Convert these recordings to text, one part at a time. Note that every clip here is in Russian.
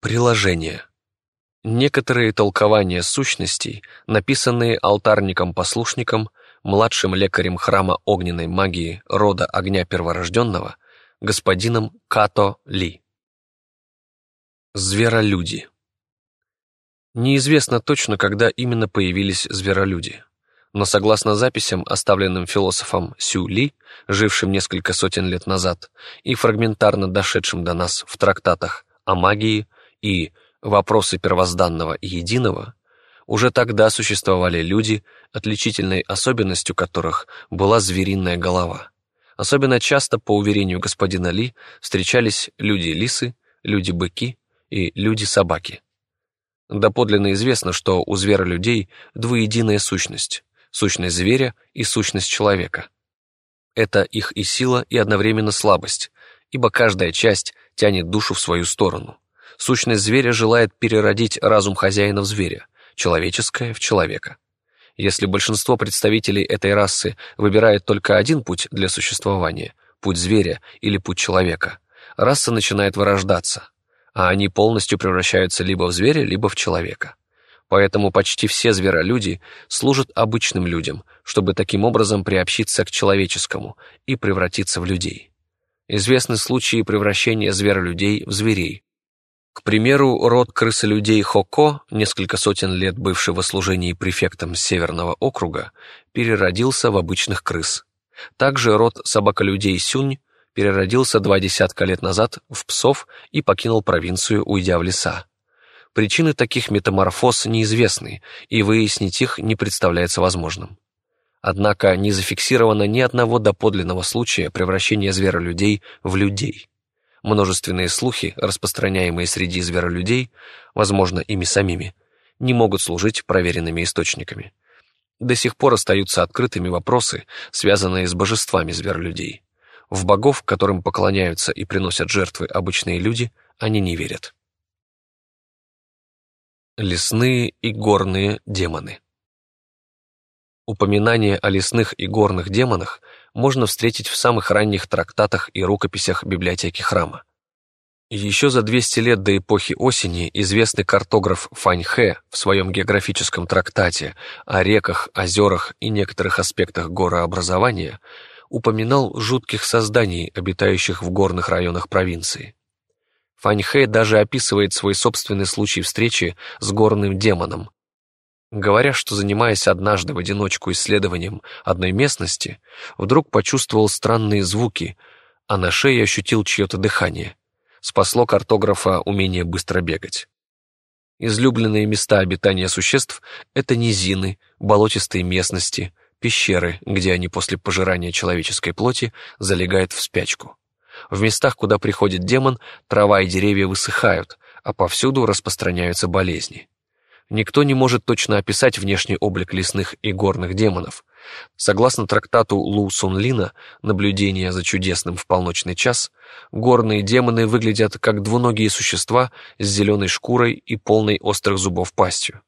Приложение. Некоторые толкования сущностей, написанные алтарником-послушником, младшим лекарем храма огненной магии рода огня перворожденного, господином Като Ли. Зверолюди. Неизвестно точно, когда именно появились зверолюди, но согласно записям, оставленным философом Сю Ли, жившим несколько сотен лет назад, и фрагментарно дошедшим до нас в трактатах о магии и «Вопросы первозданного и единого», уже тогда существовали люди, отличительной особенностью которых была звериная голова. Особенно часто, по уверению господина Ли, встречались люди-лисы, люди-быки и люди-собаки. Доподлинно известно, что у зверолюдей двуединая сущность – сущность зверя и сущность человека. Это их и сила, и одновременно слабость, ибо каждая часть тянет душу в свою сторону. Сущность зверя желает переродить разум хозяина в зверя, человеческое в человека. Если большинство представителей этой расы выбирает только один путь для существования – путь зверя или путь человека, раса начинает вырождаться, а они полностью превращаются либо в зверя, либо в человека. Поэтому почти все зверолюди служат обычным людям, чтобы таким образом приобщиться к человеческому и превратиться в людей. Известны случаи превращения зверолюдей в зверей, к примеру, род крысолюдей Хоко, несколько сотен лет бывший в служении префектом Северного округа, переродился в обычных крыс. Также род собаколюдей Сюнь переродился два десятка лет назад в псов и покинул провинцию, уйдя в леса. Причины таких метаморфоз неизвестны, и выяснить их не представляется возможным. Однако не зафиксировано ни одного доподлинного случая превращения зверолюдей в людей. Множественные слухи, распространяемые среди зверолюдей, возможно, ими самими, не могут служить проверенными источниками. До сих пор остаются открытыми вопросы, связанные с божествами зверолюдей. В богов, которым поклоняются и приносят жертвы обычные люди, они не верят. Лесные и горные демоны Упоминание о лесных и горных демонах можно встретить в самых ранних трактатах и рукописях библиотеки храма. Еще за 200 лет до эпохи осени известный картограф Фань Хэ в своем географическом трактате о реках, озерах и некоторых аспектах горообразования упоминал жутких созданий, обитающих в горных районах провинции. Фань Хэ даже описывает свой собственный случай встречи с горным демоном, Говоря, что занимаясь однажды в одиночку исследованием одной местности, вдруг почувствовал странные звуки, а на шее ощутил чье-то дыхание. Спасло картографа умение быстро бегать. Излюбленные места обитания существ — это низины, болотистые местности, пещеры, где они после пожирания человеческой плоти залегают в спячку. В местах, куда приходит демон, трава и деревья высыхают, а повсюду распространяются болезни никто не может точно описать внешний облик лесных и горных демонов. Согласно трактату Лу Сунлина «Наблюдение за чудесным в полночный час», горные демоны выглядят как двуногие существа с зеленой шкурой и полной острых зубов пастью.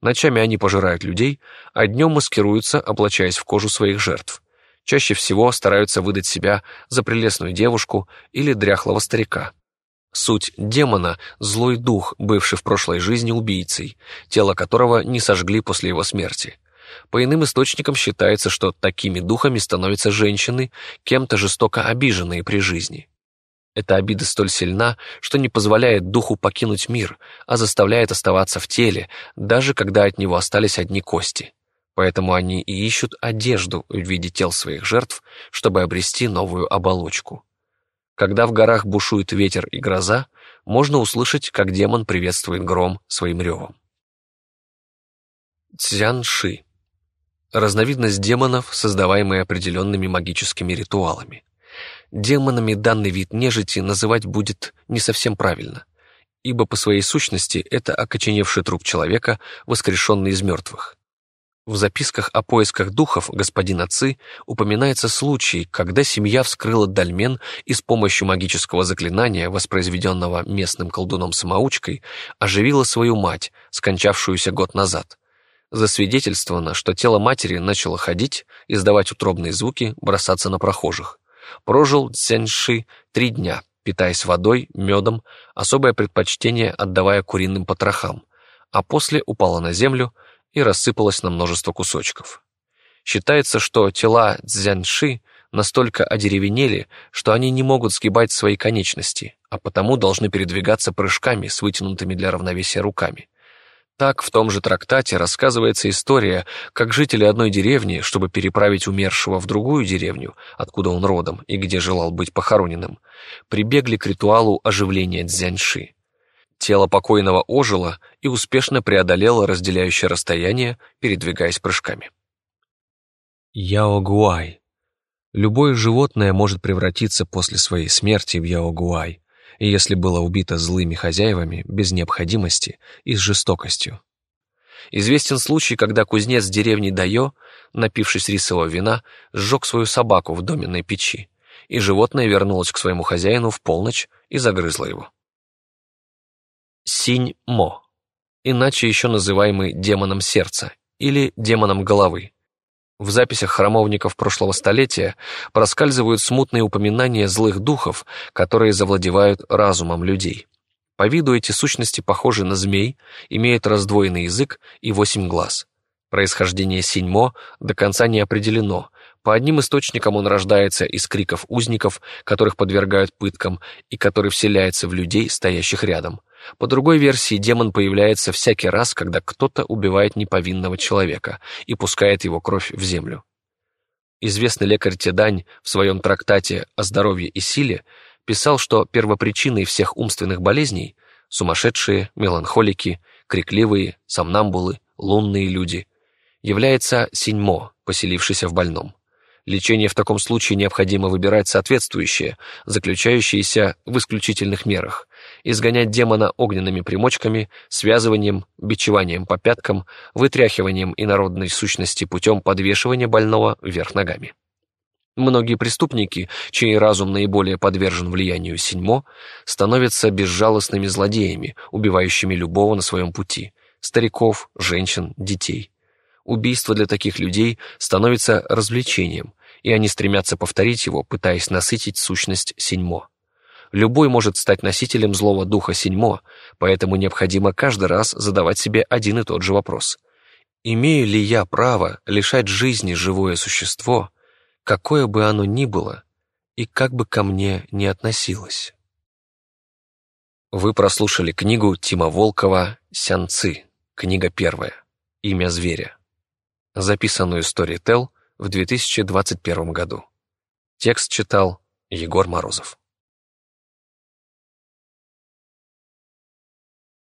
Ночами они пожирают людей, а днем маскируются, облачаясь в кожу своих жертв. Чаще всего стараются выдать себя за прелестную девушку или дряхлого старика. Суть демона – злой дух, бывший в прошлой жизни убийцей, тело которого не сожгли после его смерти. По иным источникам считается, что такими духами становятся женщины, кем-то жестоко обиженные при жизни. Эта обида столь сильна, что не позволяет духу покинуть мир, а заставляет оставаться в теле, даже когда от него остались одни кости. Поэтому они и ищут одежду в виде тел своих жертв, чтобы обрести новую оболочку. Когда в горах бушует ветер и гроза, можно услышать, как демон приветствует гром своим ревом. Цзянши. Разновидность демонов, создаваемая определенными магическими ритуалами. Демонами данный вид нежити называть будет не совсем правильно, ибо по своей сущности это окоченевший труп человека, воскрешенный из мертвых. В записках о поисках духов господина Ци упоминается случай, когда семья вскрыла дольмен и с помощью магического заклинания, воспроизведенного местным колдуном-самоучкой, оживила свою мать, скончавшуюся год назад. Засвидетельствовано, что тело матери начало ходить, издавать утробные звуки, бросаться на прохожих. Прожил Цзяньши три дня, питаясь водой, медом, особое предпочтение отдавая куриным потрохам, а после упала на землю и рассыпалась на множество кусочков. Считается, что тела дзяньши настолько одеревенели, что они не могут сгибать свои конечности, а потому должны передвигаться прыжками с вытянутыми для равновесия руками. Так в том же трактате рассказывается история, как жители одной деревни, чтобы переправить умершего в другую деревню, откуда он родом и где желал быть похороненным, прибегли к ритуалу оживления дзяньши. Тело покойного ожило и успешно преодолело разделяющее расстояние, передвигаясь прыжками. Яогуай. Любое животное может превратиться после своей смерти в яогуай, если было убито злыми хозяевами, без необходимости и с жестокостью. Известен случай, когда кузнец деревни Дайо, напившись рисового вина, сжег свою собаку в доменной печи, и животное вернулось к своему хозяину в полночь и загрызло его. Синь-мо, иначе еще называемый демоном сердца или демоном головы, в записях храмовников прошлого столетия проскальзывают смутные упоминания злых духов, которые завладевают разумом людей. По виду эти сущности похожи на змей, имеют раздвоенный язык и восемь глаз. Происхождение Синьмо до конца не определено. По одним источникам он рождается из криков узников, которых подвергают пыткам, и который вселяется в людей, стоящих рядом. По другой версии, демон появляется всякий раз, когда кто-то убивает неповинного человека и пускает его кровь в землю. Известный лекарь Тедань в своем трактате о здоровье и силе писал, что первопричиной всех умственных болезней – сумасшедшие, меланхолики, крикливые, сомнамбулы, лунные люди – является синьмо, поселившийся в больном. Лечение в таком случае необходимо выбирать соответствующее, заключающееся в исключительных мерах, изгонять демона огненными примочками, связыванием, бичеванием по пяткам, вытряхиванием инородной сущности путем подвешивания больного вверх ногами. Многие преступники, чей разум наиболее подвержен влиянию синьмо, становятся безжалостными злодеями, убивающими любого на своем пути – стариков, женщин, детей. Убийство для таких людей становится развлечением, и они стремятся повторить его, пытаясь насытить сущность синьмо. Любой может стать носителем злого духа синьмо, поэтому необходимо каждый раз задавать себе один и тот же вопрос. Имею ли я право лишать жизни живое существо, какое бы оно ни было, и как бы ко мне ни относилось? Вы прослушали книгу Тима Волкова «Сянцы», книга первая, «Имя зверя», записанную Storytel в 2021 году. Текст читал Егор Морозов.